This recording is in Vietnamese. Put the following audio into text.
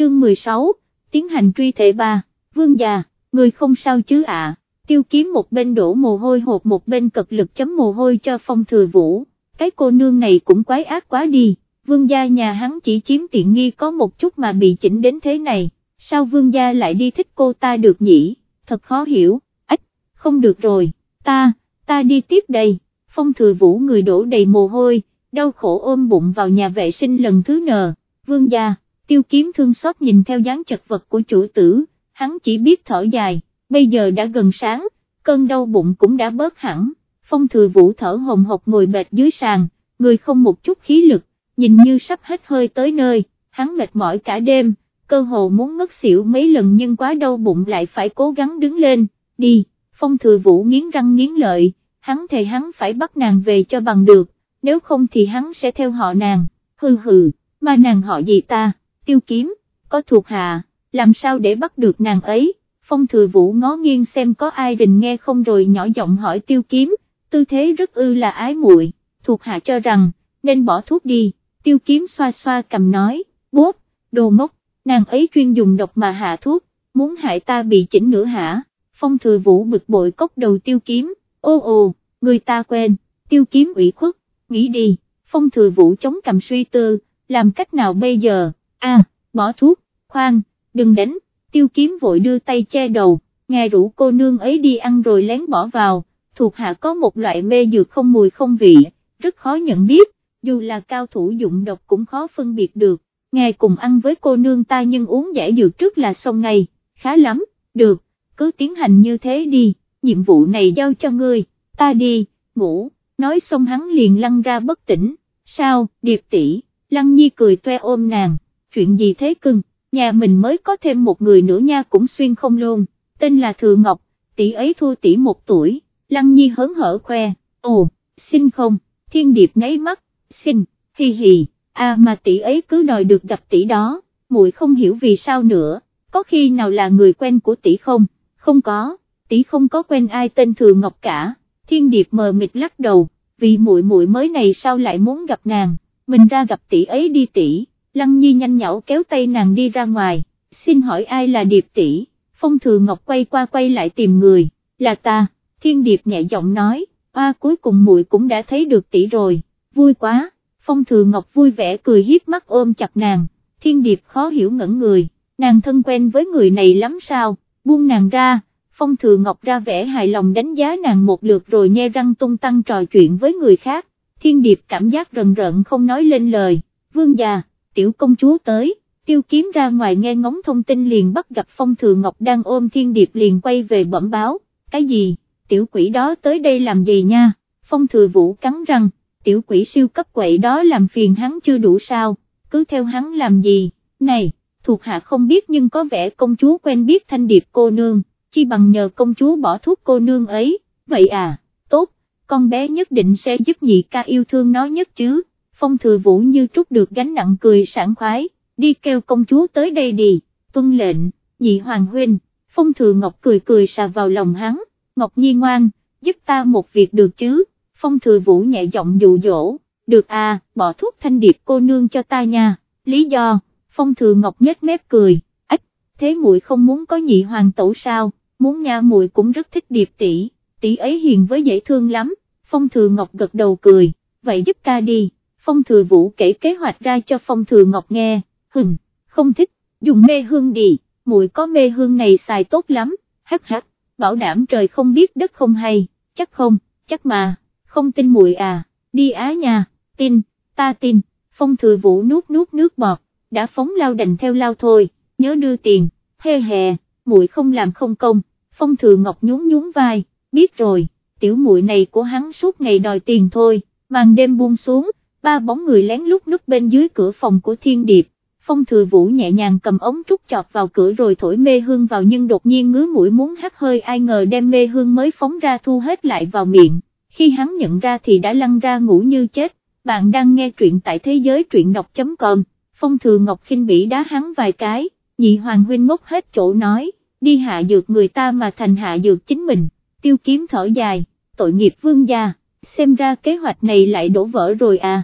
chương 16, tiến hành truy thể ba, vương già, người không sao chứ ạ, tiêu kiếm một bên đổ mồ hôi hột một bên cật lực chấm mồ hôi cho phong thừa vũ, cái cô nương này cũng quái ác quá đi, vương gia nhà hắn chỉ chiếm tiện nghi có một chút mà bị chỉnh đến thế này, sao vương gia lại đi thích cô ta được nhỉ, thật khó hiểu, ách, không được rồi, ta, ta đi tiếp đây, phong thừa vũ người đổ đầy mồ hôi, đau khổ ôm bụng vào nhà vệ sinh lần thứ nờ, vương gia, tiêu kiếm thương xót nhìn theo dáng chật vật của chủ tử, hắn chỉ biết thở dài, bây giờ đã gần sáng, cơn đau bụng cũng đã bớt hẳn, phong thừa vũ thở hồng hộc ngồi bệt dưới sàn, người không một chút khí lực, nhìn như sắp hết hơi tới nơi, hắn mệt mỏi cả đêm, cơ hồ muốn ngất xỉu mấy lần nhưng quá đau bụng lại phải cố gắng đứng lên, đi, phong thừa vũ nghiến răng nghiến lợi, hắn thề hắn phải bắt nàng về cho bằng được, nếu không thì hắn sẽ theo họ nàng, hừ hừ, mà nàng họ gì ta, tiêu kiếm, có thuộc hạ, làm sao để bắt được nàng ấy, phong thừa vũ ngó nghiêng xem có ai đình nghe không rồi nhỏ giọng hỏi tiêu kiếm, tư thế rất ư là ái muội, thuộc hạ cho rằng, nên bỏ thuốc đi, tiêu kiếm xoa xoa cầm nói, bốp, đồ ngốc, nàng ấy chuyên dùng độc mà hạ thuốc, muốn hại ta bị chỉnh nữa hả, phong thừa vũ bực bội cốc đầu tiêu kiếm, ô ô, người ta quen, tiêu kiếm ủy khuất, nghĩ đi, phong thừa vũ chống cầm suy tư, làm cách nào bây giờ, a, bỏ thuốc, khoan, đừng đánh, tiêu kiếm vội đưa tay che đầu, nghe rủ cô nương ấy đi ăn rồi lén bỏ vào, thuộc hạ có một loại mê dược không mùi không vị, rất khó nhận biết, dù là cao thủ dụng độc cũng khó phân biệt được, nghe cùng ăn với cô nương ta nhưng uống giải dược trước là xong ngay, khá lắm, được, cứ tiến hành như thế đi, nhiệm vụ này giao cho ngươi, ta đi, ngủ, nói xong hắn liền lăn ra bất tỉnh, sao, điệp tỷ, lăng nhi cười toe ôm nàng, chuyện gì thế cưng, nhà mình mới có thêm một người nữa nha cũng xuyên không luôn, tên là Thừa Ngọc, tỷ ấy thua tỷ một tuổi, lăng nhi hớn hở khoe, ồ, xin không, thiên điệp nháy mắt, xin, hi hi, à mà tỷ ấy cứ đòi được gặp tỷ đó, muội không hiểu vì sao nữa, có khi nào là người quen của tỷ không, không có, tỷ không có quen ai tên Thừa Ngọc cả, thiên điệp mờ mịt lắc đầu, vì muội muội mới này sao lại muốn gặp nàng, mình ra gặp tỷ ấy đi tỷ, lăng nhi nhanh nhảu kéo tay nàng đi ra ngoài, xin hỏi ai là điệp tỷ, phong Thừa Ngọc quay qua quay lại tìm người, là ta, thiên điệp nhẹ giọng nói, a cuối cùng muội cũng đã thấy được tỷ rồi, vui quá, phong Thừa Ngọc vui vẻ cười hiếp mắt ôm chặt nàng, thiên điệp khó hiểu ngẩn người, nàng thân quen với người này lắm sao, buông nàng ra. Phong Thừa Ngọc ra vẻ hài lòng đánh giá nàng một lượt rồi nhe răng tung tăng trò chuyện với người khác, thiên điệp cảm giác rần rợn không nói lên lời, vương già, tiểu công chúa tới, tiêu kiếm ra ngoài nghe ngóng thông tin liền bắt gặp Phong Thừa Ngọc đang ôm thiên điệp liền quay về bẩm báo, cái gì, tiểu quỷ đó tới đây làm gì nha, Phong Thừa Vũ cắn răng, tiểu quỷ siêu cấp quậy đó làm phiền hắn chưa đủ sao, cứ theo hắn làm gì, này, thuộc hạ không biết nhưng có vẻ công chúa quen biết thanh điệp cô nương chi bằng nhờ công chúa bỏ thuốc cô nương ấy, vậy à, tốt, con bé nhất định sẽ giúp nhị ca yêu thương nó nhất chứ, phong thừa vũ như trút được gánh nặng cười sảng khoái, đi kêu công chúa tới đây đi, tuân lệnh, nhị hoàng huynh, phong thừa ngọc cười cười xà vào lòng hắn, ngọc nhi ngoan, giúp ta một việc được chứ, phong thừa vũ nhẹ giọng dụ dỗ, được à, bỏ thuốc thanh điệp cô nương cho ta nha, lý do, phong thừa ngọc nhếch mép cười, ách, thế muội không muốn có nhị hoàng tẩu sao, muốn nha muội cũng rất thích điệp tỷ, tỷ ấy hiền với dễ thương lắm, phong thừa ngọc gật đầu cười, vậy giúp ta đi, phong thừa vũ kể kế hoạch ra cho phong thừa ngọc nghe, hừng, không thích, dùng mê hương đi, muội có mê hương này xài tốt lắm, hắc hắc, bảo đảm trời không biết đất không hay, chắc không, chắc mà, không tin muội à, đi á nhà. tin, ta tin, phong thừa vũ nuốt nuốt nước bọt, đã phóng lao đành theo lao thôi, nhớ đưa tiền, hê hè, muội không làm không công, Phong Thừa Ngọc nhún nhún vai, biết rồi, tiểu muội này của hắn suốt ngày đòi tiền thôi, màn đêm buông xuống, ba bóng người lén lút núp bên dưới cửa phòng của Thiên Điệp. Phong Thừa Vũ nhẹ nhàng cầm ống trúc chọt vào cửa rồi thổi mê hương vào nhưng đột nhiên ngứa mũi muốn hắt hơi ai ngờ đem mê hương mới phóng ra thu hết lại vào miệng, khi hắn nhận ra thì đã lăn ra ngủ như chết, bạn đang nghe truyện tại thế giới truyện đọc.com, Phong Thừa Ngọc khinh bỉ đá hắn vài cái, nhị hoàng huynh ngốc hết chỗ nói. Đi hạ dược người ta mà thành hạ dược chính mình, tiêu kiếm thở dài, tội nghiệp vương gia, xem ra kế hoạch này lại đổ vỡ rồi à,